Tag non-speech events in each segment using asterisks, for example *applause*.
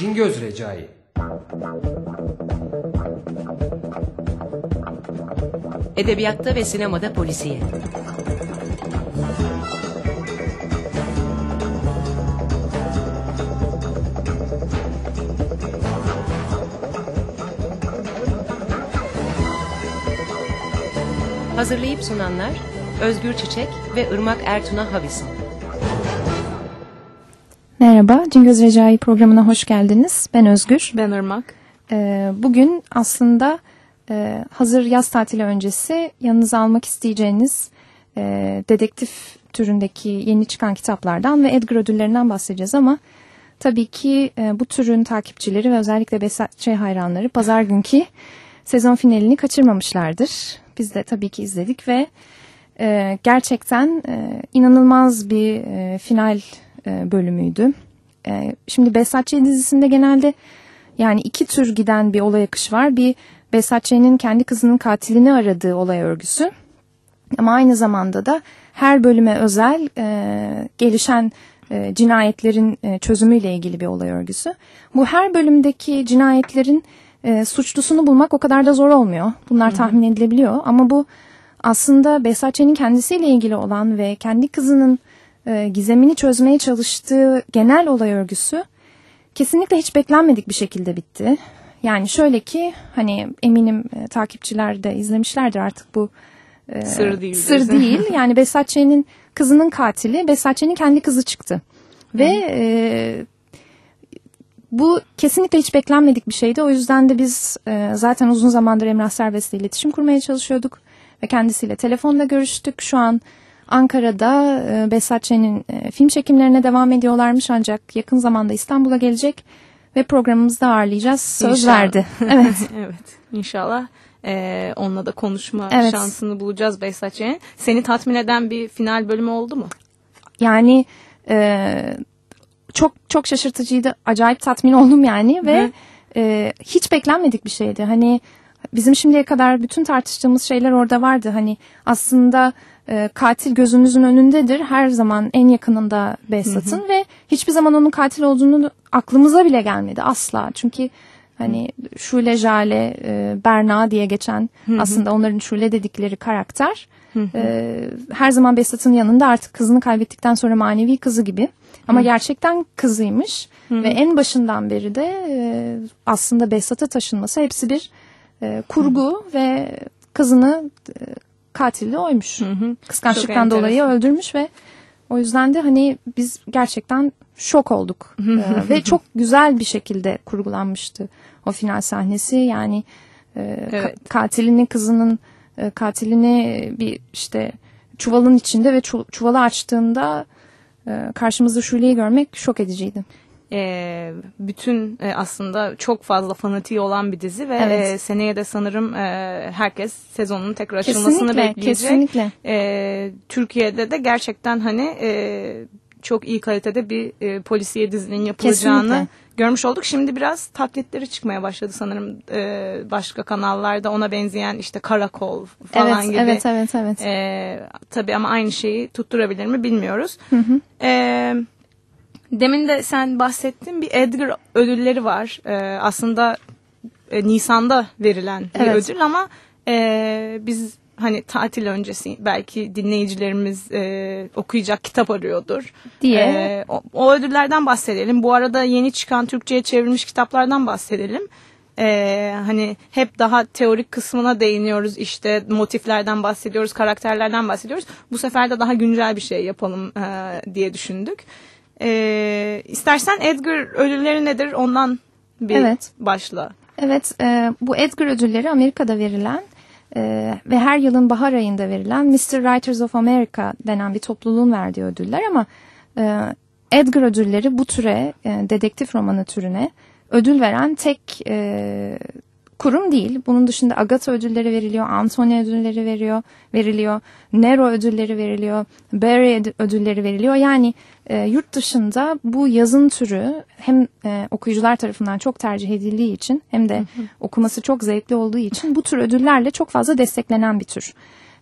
Cingöz Recai Edebiyatta ve sinemada polisiye. Hazırlayıp sunanlar Özgür Çiçek ve Irmak Ertuna Havisin. Merhaba, Cingöz Recai programına hoş geldiniz. Ben Özgür. Ben Irmak. Ee, bugün aslında e, hazır yaz tatili öncesi yanınıza almak isteyeceğiniz e, dedektif türündeki yeni çıkan kitaplardan ve Edgar ödüllerinden bahsedeceğiz ama tabii ki e, bu türün takipçileri ve özellikle Behzat Ç. hayranları pazar günkü sezon finalini kaçırmamışlardır. Biz de tabii ki izledik ve e, gerçekten e, inanılmaz bir e, final e, bölümüydü. E, şimdi Behzat Ç. dizisinde genelde yani iki tür giden bir olay akışı var. Bir Behzat Ç'nin kendi kızının katilini aradığı olay örgüsü. Ama aynı zamanda da her bölüme özel e, gelişen e, cinayetlerin e, çözümüyle ilgili bir olay örgüsü. Bu her bölümdeki cinayetlerin e, suçlusunu bulmak o kadar da zor olmuyor. Bunlar tahmin edilebiliyor ama bu aslında Behzat Ç'nin kendisiyle ilgili olan ve kendi kızının e, gizemini çözmeye çalıştığı genel olay örgüsü kesinlikle hiç beklenmedik bir şekilde bitti. Yani şöyle ki hani eminim e, takipçiler de izlemişlerdir artık bu e, Sır değil. Sır değil. *laughs* Yani Behzat Ç'nin kızının katili Behzat Ç'nin kendi kızı çıktı. Ve e, bu kesinlikle hiç beklenmedik bir şeydi. O yüzden de biz e, zaten uzun zamandır Emrah Serbest'le iletişim kurmaya çalışıyorduk. Ve kendisiyle telefonda görüştük. Şu an Ankara'da e, e, film çekimlerine devam ediyorlarmış ancak yakın zamanda İstanbul'a gelecek ve programımızda ağırlayacağız. Söz İnşallah. verdi. *laughs* Evet. evet. İnşallah e, onunla da konuşma Evet. şansını bulacağız Behzat Ç'nin. Seni tatmin eden bir final bölümü oldu mu? Yani e, çok çok şaşırtıcıydı. Acayip tatmin oldum yani ve Hı. e, hiç beklenmedik bir şeydi. Hani bizim şimdiye kadar bütün tartıştığımız şeyler orada vardı. Hani aslında e, katil gözünüzün önündedir. Her zaman en yakınında Behzat'ın ve hiçbir zaman onun katil olduğunu aklımıza bile gelmedi. Asla. Çünkü hani Şule, Jale, e, Berna diye geçen aslında onların Şule dedikleri karakter e, her zaman Behzat'ın yanında artık kızını kaybettikten sonra manevi kızı gibi. Ama gerçekten kızıymış ve en başından beri de e, aslında Behzat'a taşınması hepsi bir e, kurgu ve kızını e, katili oymuş. hı. Kıskançlıktan Çok dolayı enteresan. öldürmüş ve o yüzden de hani biz gerçekten şok olduk. E, ve çok güzel bir şekilde kurgulanmıştı o final sahnesi. Yani e, ka- Evet. katilinin kızının e, katilini bir işte çuvalın içinde ve çu- çuvalı açtığında e, karşımızda Şule'yi görmek şok ediciydi. E, bütün e, aslında çok fazla fanatiği olan bir dizi ve Evet. e, seneye de sanırım e, herkes sezonun tekrar açılmasını Kesinlikle, bekleyecek. kesinlikle. E, Türkiye'de de gerçekten hani e, çok iyi kalitede bir e, polisiye dizinin yapılacağını Kesinlikle. görmüş olduk. Şimdi biraz taklitleri çıkmaya başladı sanırım e, başka kanallarda ona benzeyen işte Karakol falan evet, gibi. evet, evet, evet. E, tabii ama aynı şeyi tutturabilir mi bilmiyoruz. E, demin de sen bahsettin bir Edgar ödülleri var. E, aslında e, Nisan'da verilen bir Evet. ödül ama e, biz hani tatil öncesi belki dinleyicilerimiz e, okuyacak kitap arıyordur. Diye. E, o, o ödüllerden bahsedelim. Bu arada yeni çıkan Türkçe'ye çevrilmiş kitaplardan bahsedelim. E, hani hep daha teorik kısmına değiniyoruz işte motiflerden bahsediyoruz karakterlerden bahsediyoruz bu sefer de daha güncel bir şey yapalım e, diye düşündük e, istersen Edgar ödülleri nedir ondan bir Evet. başla Evet, e, bu Edgar ödülleri Amerika'da verilen e, ve her yılın bahar ayında verilen Mr. Writers of America denen bir topluluğun verdiği ödüller ama e, Edgar ödülleri bu türe, e, dedektif romanı türüne ödül veren tek e, kurum değil. Bunun dışında Agatha ödülleri veriliyor, Anthony ödülleri veriyor, veriliyor, Nero ödülleri veriliyor, Barry ödü- ödülleri veriliyor. Yani e, yurt dışında bu yazın türü hem e, okuyucular tarafından çok tercih edildiği için hem de okuması çok zevkli olduğu için bu tür ödüllerle çok fazla desteklenen bir tür.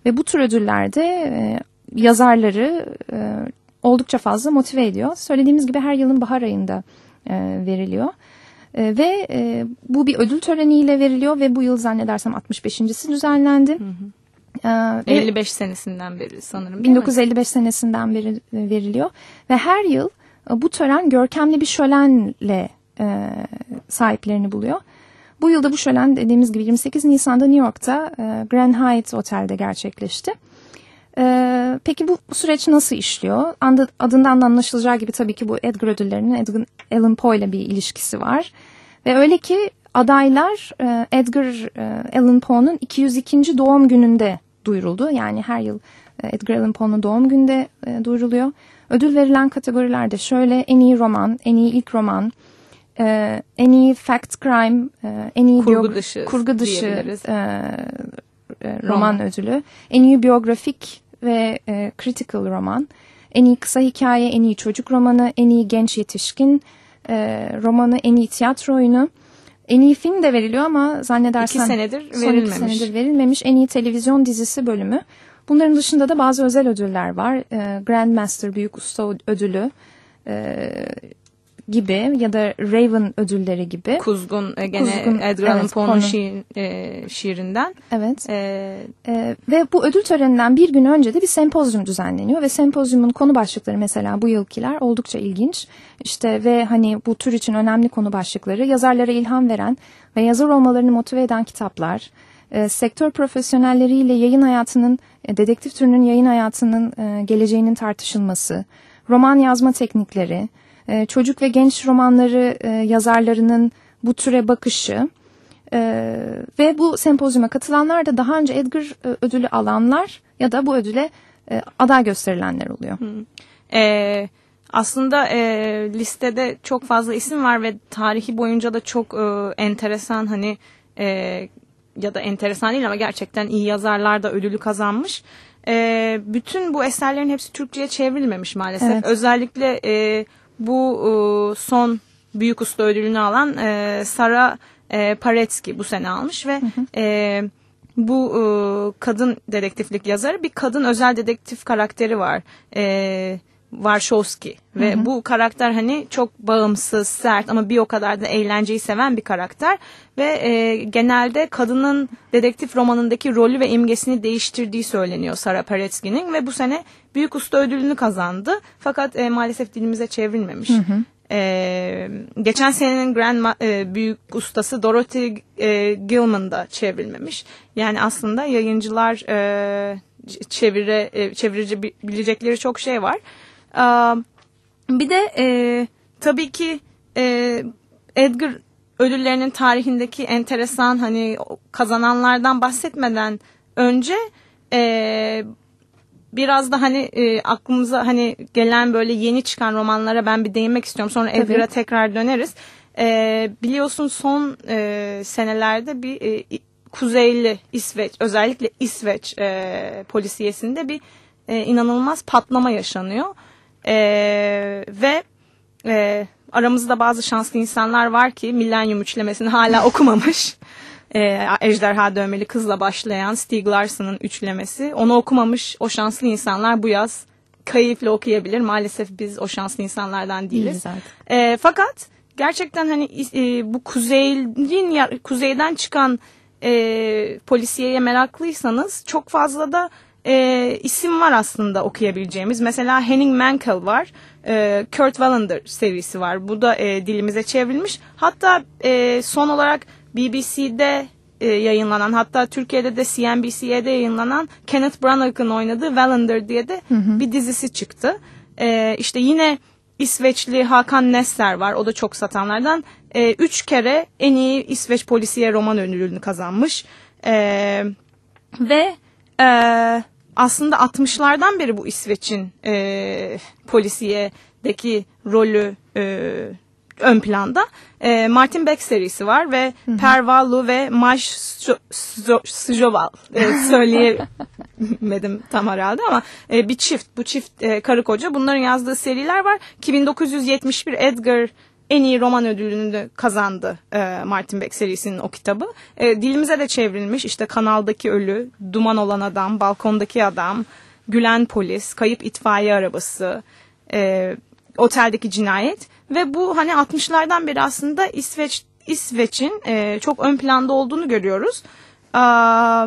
Ve bu tür ödüllerde e, yazarları e, oldukça fazla motive ediyor. Söylediğimiz gibi her yılın bahar ayında e, veriliyor. E, ve e, bu bir ödül töreniyle veriliyor ve bu yıl zannedersem 65.si düzenlendi. Hı hı. E, 55 senesinden beri sanırım. 1955 mi? senesinden beri e, veriliyor ve her yıl e, bu tören görkemli bir şölenle e, sahiplerini buluyor. Bu yılda bu şölen dediğimiz gibi 28 Nisan'da New York'ta e, Grand Hyatt Otel'de gerçekleşti. E, peki bu, bu süreç nasıl işliyor? Andı, adından da anlaşılacağı gibi tabii ki bu Edgar ödüllerinin Edgar Allan Poe ile bir ilişkisi var. Ve öyle ki adaylar e, Edgar e, Allan Poe'nun 202. doğum gününde duyuruldu. Yani her yıl e, Edgar Allan Poe'nun doğum günde e, duyuruluyor. Ödül verilen kategorilerde şöyle en iyi roman, en iyi ilk roman, e, en iyi fact crime, e, en iyi kurgu dışı, kurgu dışı e, roman, roman ödülü, en iyi biyografik ve e, critical roman, en iyi kısa hikaye, en iyi çocuk romanı, en iyi genç yetişkin e, romanı, en iyi tiyatro oyunu. En iyi film de veriliyor ama zannedersem iki senedir verilmemiş. Son iki senedir verilmemiş. En iyi televizyon dizisi bölümü. Bunların dışında da bazı özel ödüller var. E, Grandmaster Büyük Usta Ödülü, e, gibi ya da Raven ödülleri gibi. Kuzgun e, gene Kuzgun, Edgar Allan evet, Poe'nun şiir, e, şiirinden. Evet. E, e, ve bu ödül töreninden bir gün önce de bir sempozyum düzenleniyor ve sempozyumun konu başlıkları mesela bu yılkiler oldukça ilginç. İşte ve hani bu tür için önemli konu başlıkları yazarlara ilham veren ve yazar olmalarını motive eden kitaplar, e, sektör profesyonelleriyle yayın hayatının, e, dedektif türünün yayın hayatının e, geleceğinin tartışılması, roman yazma teknikleri, e, çocuk ve genç romanları e, yazarlarının bu türe bakışı e, ve bu sempozyuma katılanlar da daha önce Edgar e, ödülü alanlar ya da bu ödüle e, aday gösterilenler oluyor. Hmm. E, aslında e, listede çok fazla isim var ve tarihi boyunca da çok e, enteresan hani e, ya da enteresan değil ama gerçekten iyi yazarlar da ödülü kazanmış. E, bütün bu eserlerin hepsi Türkçe'ye çevrilmemiş maalesef. Evet. Özellikle e, bu e, son büyük usta ödülünü alan e, Sara e, Paretsky bu sene almış ve hı hı. E, bu e, kadın dedektiflik yazarı bir kadın özel dedektif karakteri var. E, Warshawski ve hı hı. bu karakter hani çok bağımsız, sert ama bir o kadar da eğlenceyi seven bir karakter ve e, genelde kadının dedektif romanındaki rolü ve imgesini değiştirdiği söyleniyor Sara Paretsky'nin ve bu sene Büyük Usta ödülünü kazandı fakat e, maalesef dilimize çevrilmemiş. Hı hı. Ee, geçen senenin Grand e, büyük ustası Dorothy e, Gilman da çevrilmemiş. Yani aslında yayıncılar e, çevire e, çevirici bilecekleri çok şey var. Bir de e, tabii ki e, Edgar ödüllerinin tarihindeki enteresan hani kazananlardan bahsetmeden önce e, biraz da hani e, aklımıza hani gelen böyle yeni çıkan romanlara ben bir değinmek istiyorum. Sonra Edgar'a tekrar döneriz. E, biliyorsun son e, senelerde bir e, Kuzeyli İsveç özellikle İsveç e, polisiyesinde bir e, inanılmaz patlama yaşanıyor. Ee, ve e, aramızda bazı şanslı insanlar var ki Millennium üçlemesini hala *laughs* okumamış. Ee, Ejderha Dövmeli Kızla başlayan Stieg Larsson'ın üçlemesi. Onu okumamış o şanslı insanlar bu yaz keyifle okuyabilir. Maalesef biz o şanslı insanlardan değiliz. Ee, fakat gerçekten hani e, bu kuzeyin kuzeyden çıkan e, polisiyeye meraklıysanız çok fazla da e, isim var aslında okuyabileceğimiz. Mesela Henning Mankell var. E, Kurt Wallander serisi var. Bu da e, dilimize çevrilmiş. Hatta e, son olarak BBC'de e, yayınlanan hatta Türkiye'de de CNBC'de yayınlanan Kenneth Branagh'ın oynadığı Wallander diye de hı hı. bir dizisi çıktı. E, işte yine İsveçli Hakan Nesser var. O da çok satanlardan. E, üç kere en iyi İsveç polisiye roman ödülünü kazanmış. E, ve e, aslında 60'lardan beri bu İsveç'in e, polisiyedeki rolü e, ön planda. E, Martin Beck serisi var ve hı hı. Pervallu ve Maj Sjoval e, söyleyemedim *laughs* tam herhalde ama e, bir çift bu çift e, karı koca bunların yazdığı seriler var. 1971 Edgar en iyi roman ödülünü de kazandı e, Martin Beck serisinin o kitabı. E, dilimize de çevrilmiş işte Kanaldaki Ölü, Duman Olan Adam, Balkondaki Adam, Gülen Polis, Kayıp İtfaiye Arabası, e, Oteldeki Cinayet ve bu hani 60'lardan beri aslında İsveç İsveç'in e, çok ön planda olduğunu görüyoruz. Aa,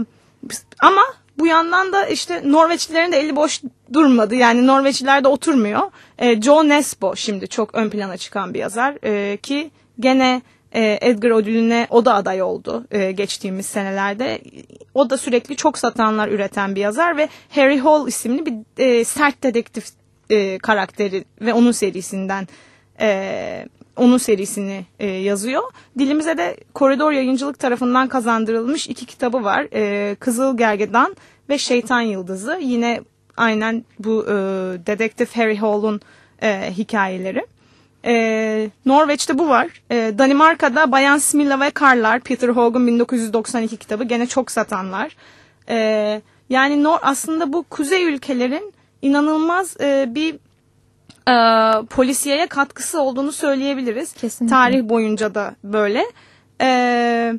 ama bu yandan da işte Norveçlilerin de eli boş durmadı. Yani Norveçliler de oturmuyor. E, Joe Nesbo şimdi çok ön plana çıkan bir yazar e, ki gene e, Edgar ödülüne o da aday oldu e, geçtiğimiz senelerde. O da sürekli çok satanlar üreten bir yazar ve Harry Hole isimli bir e, sert dedektif e, karakteri ve onun serisinden e, onun serisini e, yazıyor. Dilimize de Koridor Yayıncılık tarafından kazandırılmış iki kitabı var. E, Kızıl Gergedan ve Şeytan Yıldızı. Yine aynen bu e, dedektif Harry Hole'un e, hikayeleri. E, Norveç'te bu var. E, Danimarka'da Bayan Smilla ve Karlar, Peter Hogan 1992 kitabı gene çok satanlar. E, yani Nor aslında bu kuzey ülkelerin inanılmaz e, bir e, polisiyeye katkısı olduğunu söyleyebiliriz. Kesinlikle. Tarih boyunca da böyle. E,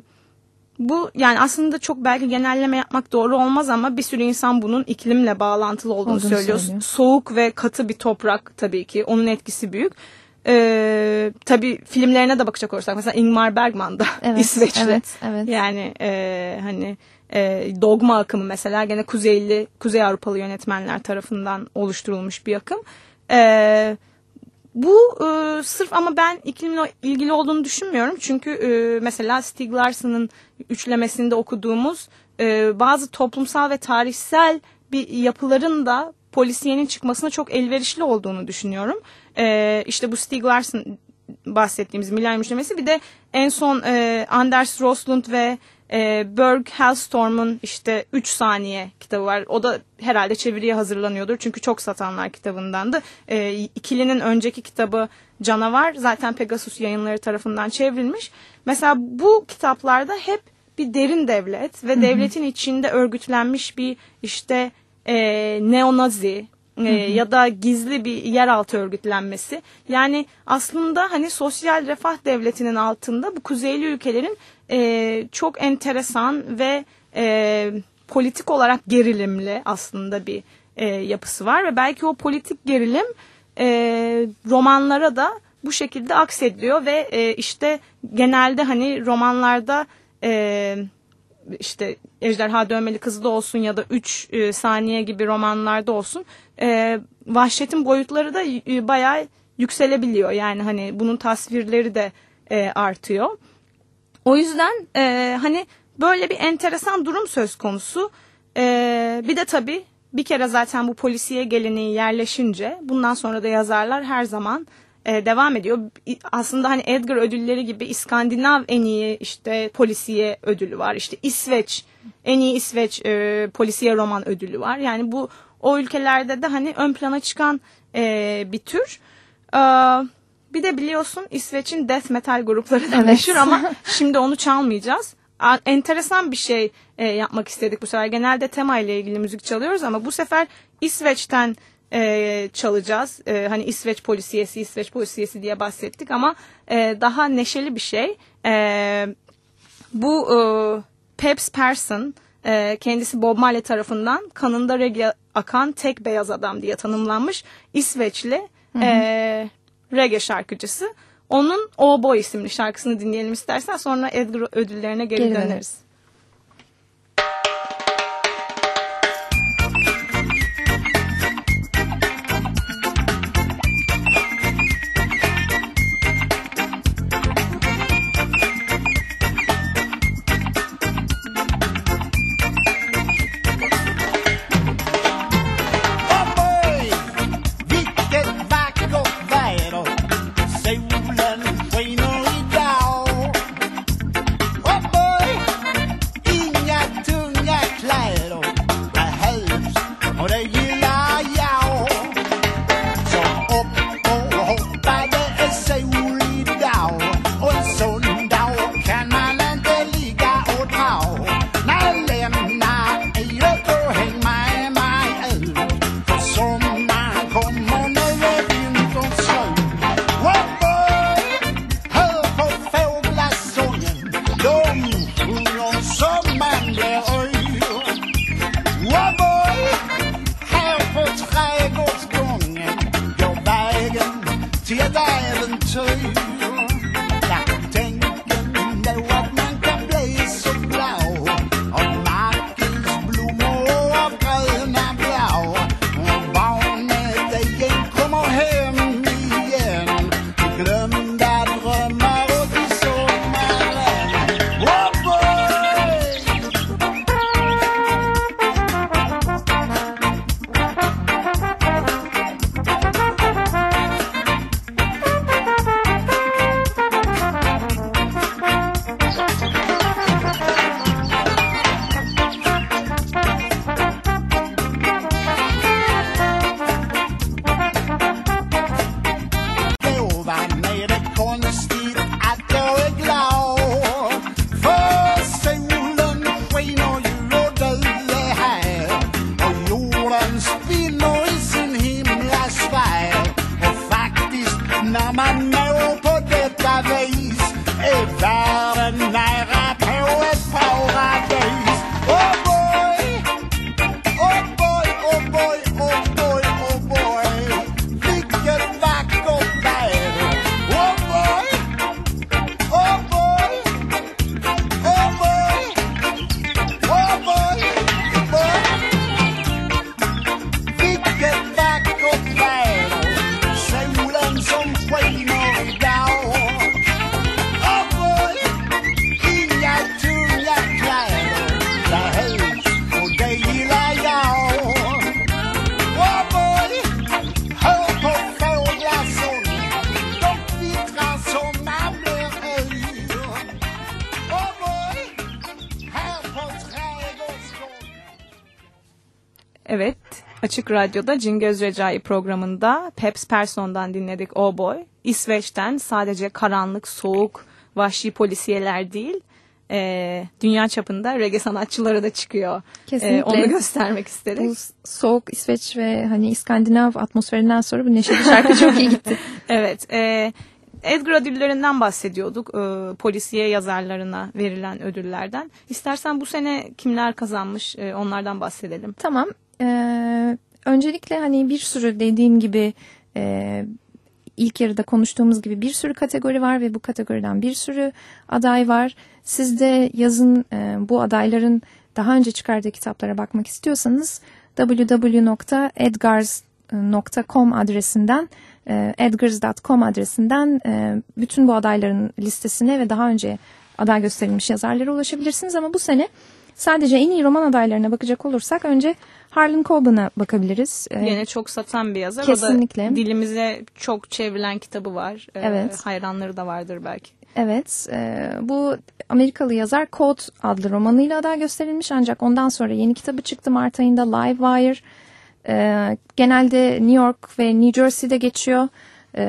bu yani aslında çok belki genelleme yapmak doğru olmaz ama bir sürü insan bunun iklimle bağlantılı olduğunu, Olduğunu söylüyor. söylüyor. Soğuk ve katı bir toprak tabii ki. Onun etkisi büyük. E, tabii filmlerine de bakacak olursak mesela Ingmar Bergman da Evet, *laughs* İsveçli. evet, evet. Yani e, hani e, dogma akımı mesela gene Kuzeyli, Kuzey Avrupalı yönetmenler tarafından oluşturulmuş bir akım. E, bu e, sırf ama ben iklimle ilgili olduğunu düşünmüyorum. Çünkü e, mesela Stieg Larsson'ın üçlemesinde okuduğumuz e, bazı toplumsal ve tarihsel bir yapıların da polisiyenin çıkmasına çok elverişli olduğunu düşünüyorum. E, işte bu Stieg Larsson bahsettiğimiz Milenyum üçlemesi bir de en son e, Anders Roslund ve e, Berg Hellstorm'un işte 3 saniye kitabı var. O da herhalde çeviriye hazırlanıyordur. Çünkü çok satanlar kitabındandı. E, ikilinin önceki kitabı Canavar zaten Pegasus yayınları tarafından çevrilmiş. Mesela bu kitaplarda hep bir derin devlet ve devletin içinde örgütlenmiş bir işte e, neonazi e, ya da gizli bir yeraltı örgütlenmesi. Yani aslında hani sosyal refah devletinin altında bu kuzeyli ülkelerin e, çok enteresan ve e, politik olarak gerilimli aslında bir e, yapısı var ve belki o politik gerilim e, romanlara da bu şekilde aksediyor ve e, işte genelde hani romanlarda e, işte Ejderha Dövmeli Kızı da olsun ya da 3 e, saniye gibi romanlarda olsun e, vahşetin boyutları da e, bayağı yükselebiliyor. Yani hani bunun tasvirleri de e, artıyor. O yüzden e, hani böyle bir enteresan durum söz konusu. E, bir de tabii bir kere zaten bu polisiye geleneği yerleşince bundan sonra da yazarlar her zaman e, devam ediyor. Aslında hani Edgar ödülleri gibi İskandinav en iyi işte polisiye ödülü var. İşte İsveç en iyi İsveç e, polisiye roman ödülü var. Yani bu o ülkelerde de hani ön plana çıkan e, bir tür. E, bir de biliyorsun İsveç'in death metal grupları da Evet. meşhur ama *laughs* şimdi onu çalmayacağız. A- Enteresan bir şey e, yapmak istedik bu sefer. Genelde tema ile ilgili müzik çalıyoruz ama bu sefer İsveç'ten e, çalacağız. E, hani İsveç polisiyesi, İsveç polisiyesi diye bahsettik ama e, daha neşeli bir şey. E, bu e, Peps Person e, kendisi Bob Marley tarafından kanında reggae akan tek beyaz adam diye tanımlanmış İsveçli e, reggae şarkıcısı. Onun Oh Boy isimli şarkısını dinleyelim istersen sonra Edgar ödüllerine geri, Geri döneriz. döneriz. Radyo'da Cingöz Recai programında Peps Person'dan dinledik Oh Boy. İsveç'ten sadece karanlık, soğuk, vahşi polisiyeler değil, e, dünya çapında reggae sanatçıları da çıkıyor. E, Kesinlikle. onu göstermek istedik. Bu soğuk İsveç ve hani İskandinav atmosferinden sonra bu neşeli şarkı çok iyi gitti. *laughs* Evet, e, Edgar ödüllerinden bahsediyorduk. E, polisiye yazarlarına verilen ödüllerden. İstersen bu sene kimler kazanmış e, onlardan bahsedelim. Tamam. Ee, öncelikle hani bir sürü dediğim gibi e, ilk yarıda konuştuğumuz gibi bir sürü kategori var ve bu kategoriden bir sürü aday var. Siz de yazın e, bu adayların daha önce çıkardığı kitaplara bakmak istiyorsanız www.edgars.com adresinden e, edgars.com adresinden e, bütün bu adayların listesine ve daha önce aday gösterilmiş yazarlara ulaşabilirsiniz ama bu sene sadece en iyi roman adaylarına bakacak olursak önce Harlan Coben'a bakabiliriz. E, Yine çok satan bir yazar. Kesinlikle. O da dilimize çok çevrilen kitabı var. E, Evet. Hayranları da vardır belki. Evet, e, bu Amerikalı yazar Code adlı romanıyla aday gösterilmiş ancak ondan sonra yeni kitabı çıktı Mart ayında Livewire. E, genelde New York ve New Jersey'de geçiyor e,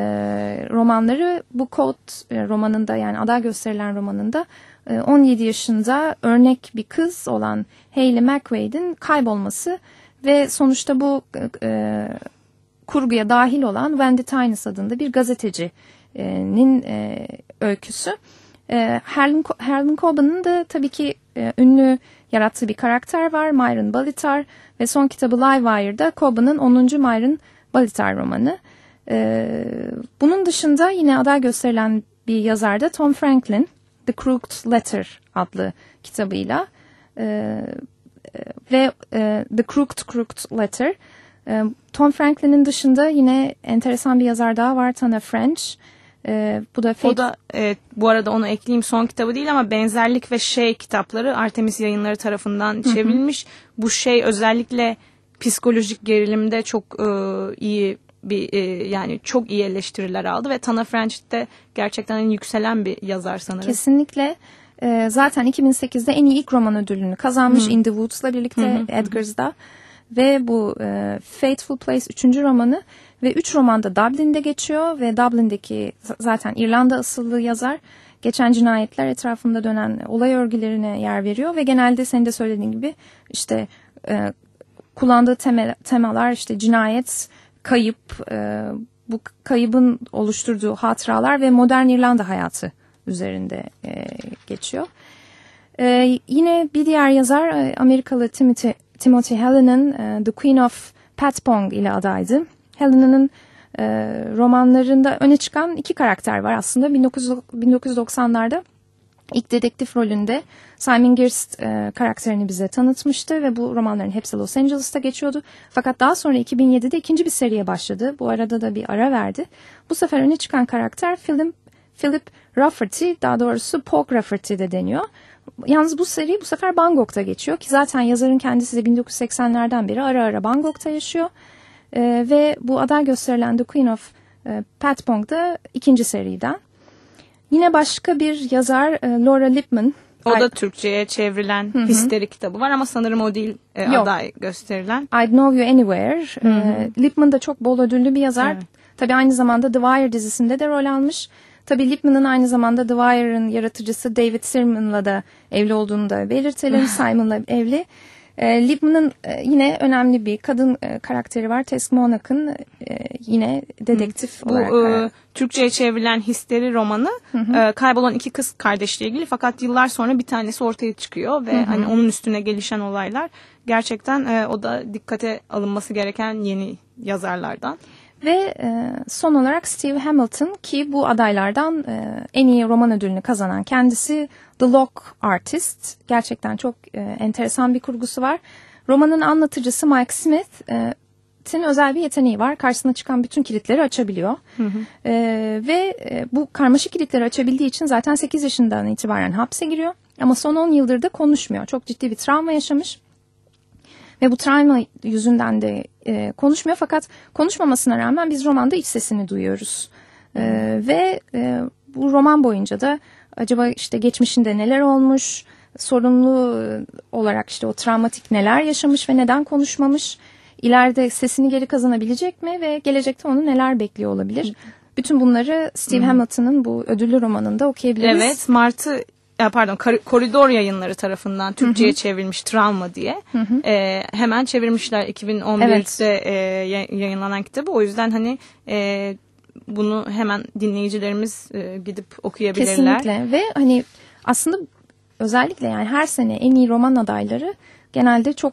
romanları. Bu Code e, romanında yani aday gösterilen romanında 17 yaşında örnek bir kız olan Hayley McWade'in kaybolması ve sonuçta bu e, kurguya dahil olan Wendy Tynes adında bir gazetecinin e, öyküsü. E, Co- Harlan Coben'ın da tabii ki e, ünlü yarattığı bir karakter var. Myron Balitar ve son kitabı Livewire'da Coben'ın 10. Myron Balitar romanı. E, bunun dışında yine aday gösterilen bir yazar da Tom Franklin. The Crooked Letter adlı kitabıyla e, ve e, The Crooked Crooked Letter. E, Tom Franklin'in dışında yine enteresan bir yazar daha var Tana French. E, bu da Fate O da e, bu arada onu ekleyeyim son kitabı değil ama benzerlik ve şey kitapları Artemis yayınları tarafından çevrilmiş. Bu şey özellikle psikolojik gerilimde çok e, iyi bir e, yani çok iyi eleştiriler aldı ve Tana French de gerçekten yükselen bir yazar sanırım. Kesinlikle. Ee, zaten 2008'de en iyi ilk roman ödülünü kazanmış In the Woods'la birlikte Edgar's'da. Ve bu e, Fateful Place 3. romanı ve 3 romanda Dublin'de geçiyor ve Dublin'deki zaten İrlanda asıllı yazar geçen cinayetler etrafında dönen olay örgülerine yer veriyor ve genelde senin de söylediğin gibi işte e, kullandığı temel, temalar işte cinayet, kayıp, e, bu kaybın oluşturduğu hatıralar ve modern İrlanda hayatı üzerinde e, geçiyor. E, yine bir diğer yazar e, Amerikalı Timothy, Timothy Helen'ın e, The Queen of Patpong ile adaydı. Helen'ın e, romanlarında öne çıkan iki karakter var aslında. 19, 1990'larda ilk dedektif rolünde Simon Girst e, karakterini bize tanıtmıştı ve bu romanların hepsi Los Angeles'ta geçiyordu. Fakat daha sonra 2007'de ikinci bir seriye başladı. Bu arada da bir ara verdi. Bu sefer öne çıkan karakter Philip, Philip Rafferty, daha doğrusu Paul Rafferty de deniyor. Yalnız bu seri bu sefer Bangkok'ta geçiyor ki zaten yazarın kendisi de 1980'lerden beri ara ara Bangkok'ta yaşıyor. E, ve bu aday gösterilen The Queen of e, Patpong da ikinci seriden. Yine başka bir yazar e, Laura Lipman. O da Türkçe'ye çevrilen Histeri kitabı var ama sanırım o değil e, Yok. aday gösterilen. I'd Know You Anywhere. E, Lipman da çok bol ödüllü bir yazar. Evet. Tabii aynı zamanda The Wire dizisinde de rol almış. Tabii Lipman'ın aynı zamanda The Wire'ın yaratıcısı David Simon'la da evli olduğunu da belirtelim. *laughs* Simon'la evli. E, Lipman'ın e, yine önemli bir kadın e, karakteri var. Tess Monach'ın e, yine dedektif Bu olarak. e, Türkçe'ye çevrilen Histeri romanı e, kaybolan iki kız kardeşle ilgili fakat yıllar sonra bir tanesi ortaya çıkıyor ve hani onun üstüne gelişen olaylar gerçekten e, o da dikkate alınması gereken yeni yazarlardan. Ve e, son olarak Steve Hamilton ki bu adaylardan e, en iyi roman ödülünü kazanan kendisi The Lock Artist. Gerçekten çok e, enteresan bir kurgusu var. Romanın anlatıcısı Mike Smith e, özel bir yeteneği var. Karşısına çıkan bütün kilitleri açabiliyor. E, ve e, bu karmaşık kilitleri açabildiği için zaten 8 yaşından itibaren hapse giriyor. Ama son 10 yıldır da konuşmuyor. Çok ciddi bir travma yaşamış. Ve bu travma yüzünden de e, konuşmuyor fakat konuşmamasına rağmen biz romanda iç sesini duyuyoruz. E, ve e, bu roman boyunca da acaba işte geçmişinde neler olmuş, sorumlu olarak işte o travmatik neler yaşamış ve neden konuşmamış, ileride sesini geri kazanabilecek mi ve gelecekte onu neler bekliyor olabilir? Bütün bunları Steve Hamilton'ın bu ödüllü romanında okuyabiliriz. Evet Mart'ı pardon koridor yayınları tarafından Türkçe'ye çevrilmiş Travma diye E, hemen çevirmişler 2011'de e, ya- yayınlanan kitabı. O yüzden hani e, bunu hemen dinleyicilerimiz e, gidip okuyabilirler. Kesinlikle. Ve hani aslında özellikle yani her sene en iyi roman adayları genelde çok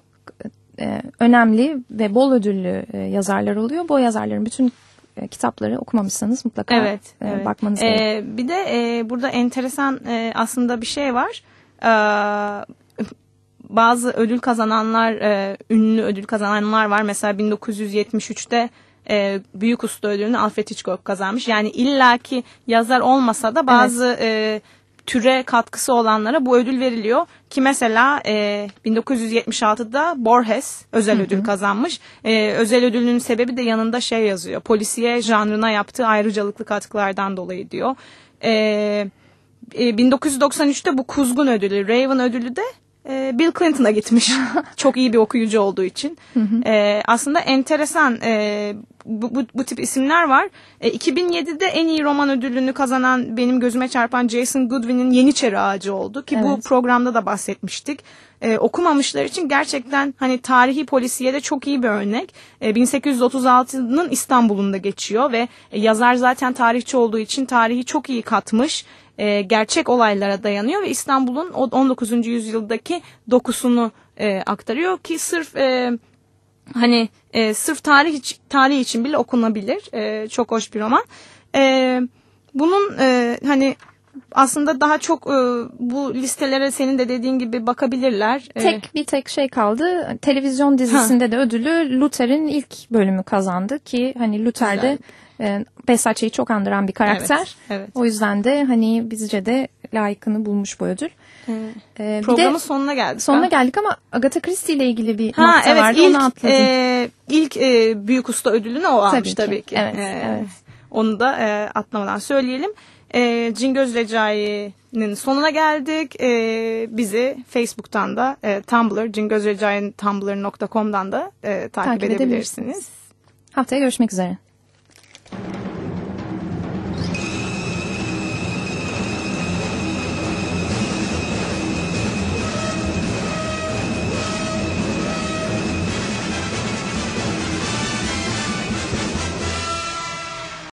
e, önemli ve bol ödüllü e, yazarlar oluyor. Bu yazarların bütün e, kitapları okumamışsanız mutlaka Evet, e, evet. bakmanız gerekiyor. Ee, bir de e, burada enteresan e, aslında bir şey var. Ee, bazı ödül kazananlar, e, ünlü ödül kazananlar var. Mesela 1973'te e, Büyük Usta ödülünü Alfred Hitchcock kazanmış. Yani illaki yazar olmasa da bazı e, türe katkısı olanlara bu ödül veriliyor. Ki mesela e, 1976'da Borges özel ödül kazanmış. E, özel ödülünün sebebi de yanında şey yazıyor. Polisiye janrına yaptığı ayrıcalıklı katkılardan dolayı diyor. E, e, 1993'te bu Kuzgun ödülü, Raven ödülü de e, Bill Clinton'a gitmiş. *laughs* Çok iyi bir okuyucu olduğu için. E, aslında enteresan e, bu, bu, bu tip isimler var. E, 2007'de en iyi roman ödülünü kazanan benim gözüme çarpan Jason Goodwin'in Yeniçeri Ağacı oldu. Ki bu Evet. programda da bahsetmiştik. E, okumamışlar için gerçekten hani tarihi polisiye de çok iyi bir örnek. E, 1836'nın İstanbul'unda geçiyor ve e, yazar zaten tarihçi olduğu için tarihi çok iyi katmış. E, gerçek olaylara dayanıyor ve İstanbul'un o 19. yüzyıldaki dokusunu e, aktarıyor ki sırf e, hani e, sırf tarih tarih için bile okunabilir. E, çok hoş bir roman. E, bunun e, hani aslında daha çok e, bu listelere senin de dediğin gibi bakabilirler. E, Tek bir tek şey kaldı. Televizyon dizisinde de ödülü Luther'in ilk bölümü kazandı ki hani Luther de e, Behzatçı'yı çok andıran bir karakter. Evet, evet. O yüzden de hani bizce de layıkını bulmuş bu ödül. e, E, bir programın de sonuna geldik. sonuna Ben- geldik ama Agatha Christie ile ilgili bir Ha nokta evet vardı ilk onu atladım. e, ilk e, büyük usta ödülünü o almış ki. tabii ki. Evet, E, evet. Onu da e, atlamadan söyleyelim. E, Cingöz Recai'nin sonuna geldik. E, bizi Facebook'tan da e, Tumblr, cingözrecai.tumblr.com'dan da e, takip, Takip edebilirsiniz. edebilirsiniz. Haftaya görüşmek üzere.